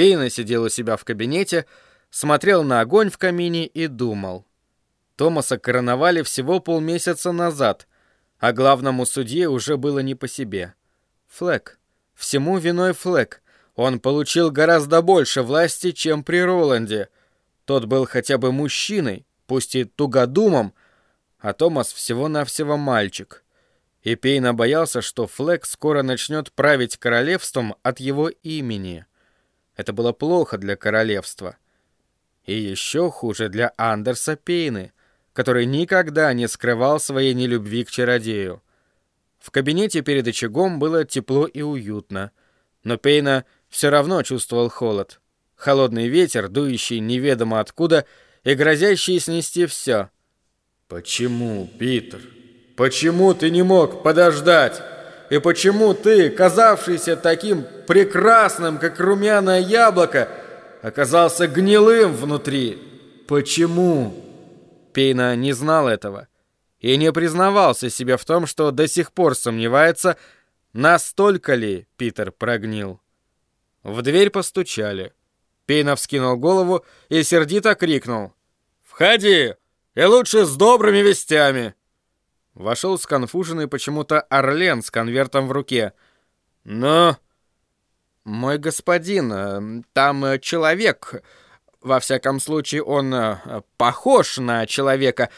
Пейна сидел у себя в кабинете, смотрел на огонь в камине и думал. Томаса короновали всего полмесяца назад, а главному судье уже было не по себе. Флэк. Всему виной Флэк. Он получил гораздо больше власти, чем при Роланде. Тот был хотя бы мужчиной, пусть и тугодумом, а Томас всего-навсего мальчик. И Пейна боялся, что Флэк скоро начнет править королевством от его имени. Это было плохо для королевства. И еще хуже для Андерса Пейны, который никогда не скрывал своей нелюбви к чародею. В кабинете перед очагом было тепло и уютно, но Пейна все равно чувствовал холод. Холодный ветер, дующий неведомо откуда и грозящий снести все. «Почему, Питер? Почему ты не мог подождать?» И почему ты, казавшийся таким прекрасным, как румяное яблоко, оказался гнилым внутри? Почему?» Пейна не знал этого и не признавался себе в том, что до сих пор сомневается, настолько ли Питер прогнил. В дверь постучали. Пейна вскинул голову и сердито крикнул. «Входи! И лучше с добрыми вестями!» Вошел сконфуженный почему-то Орлен с конвертом в руке. «Но...» «Мой господин, э, там э, человек. Во всяком случае, он э, похож на человека.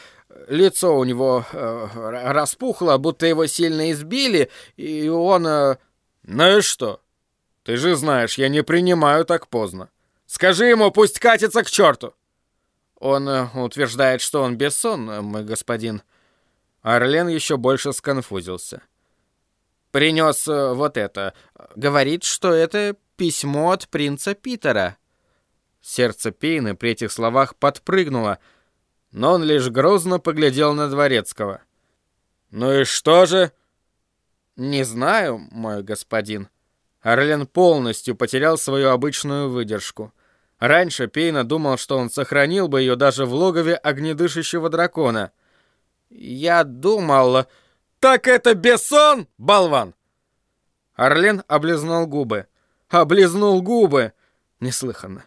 Лицо у него распухло, будто его сильно избили, и он...» «Ну и что? Ты же знаешь, я не принимаю так поздно. Скажи ему, пусть катится к черту!» «Он утверждает, что он бессон, мой господин». Орлен еще больше сконфузился. «Принес э, вот это. Говорит, что это письмо от принца Питера». Сердце Пейны при этих словах подпрыгнуло, но он лишь грозно поглядел на Дворецкого. «Ну и что же?» «Не знаю, мой господин». Орлен полностью потерял свою обычную выдержку. Раньше Пейна думал, что он сохранил бы ее даже в логове огнедышащего дракона — «Я думал...» «Так это Бессон, болван!» Орлен облизнул губы. Облизнул губы! Неслыханно.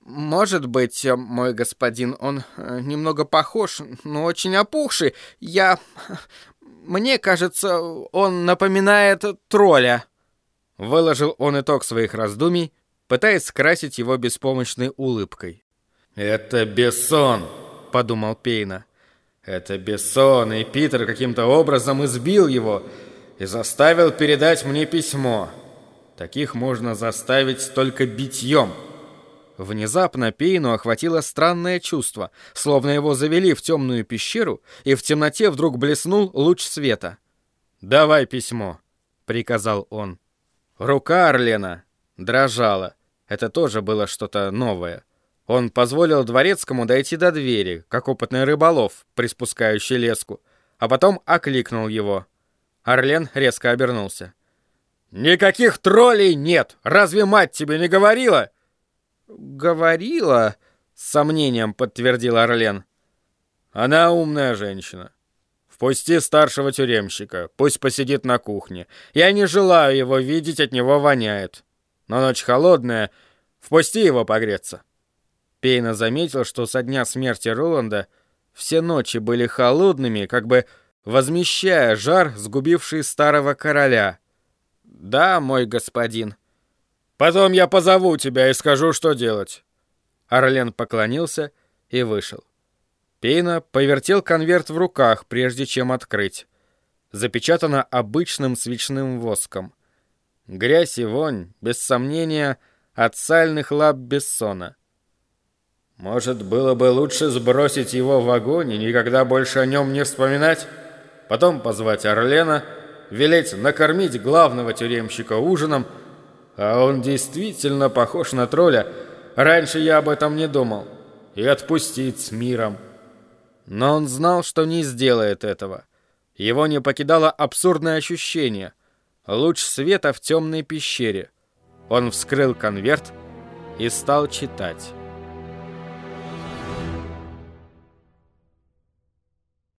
«Может быть, мой господин, он э, немного похож, но очень опухший. Я... Мне кажется, он напоминает тролля». Выложил он итог своих раздумий, пытаясь скрасить его беспомощной улыбкой. «Это Бессон», — подумал Пейна. Это Бессон, и Питер каким-то образом избил его и заставил передать мне письмо. Таких можно заставить только битьем. Внезапно Пейну охватило странное чувство, словно его завели в темную пещеру, и в темноте вдруг блеснул луч света. «Давай письмо», — приказал он. Рука Орлена дрожала. Это тоже было что-то новое. Он позволил дворецкому дойти до двери, как опытный рыболов, приспускающий леску, а потом окликнул его. Орлен резко обернулся. «Никаких троллей нет! Разве мать тебе не говорила?» «Говорила», — с сомнением подтвердил Орлен. «Она умная женщина. Впусти старшего тюремщика, пусть посидит на кухне. Я не желаю его видеть, от него воняет. Но ночь холодная, впусти его погреться». Пейна заметил, что со дня смерти Роланда все ночи были холодными, как бы возмещая жар, сгубивший старого короля. «Да, мой господин». «Потом я позову тебя и скажу, что делать». Орлен поклонился и вышел. Пейна повертел конверт в руках, прежде чем открыть. Запечатано обычным свечным воском. Грязь и вонь, без сомнения, от сальных лап Бессона. Может, было бы лучше сбросить его в огонь и никогда больше о нем не вспоминать? Потом позвать Орлена, велеть накормить главного тюремщика ужином, а он действительно похож на тролля. Раньше я об этом не думал. И отпустить с миром. Но он знал, что не сделает этого. Его не покидало абсурдное ощущение. Луч света в темной пещере. Он вскрыл конверт и стал читать.